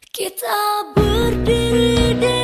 Kita berdiri di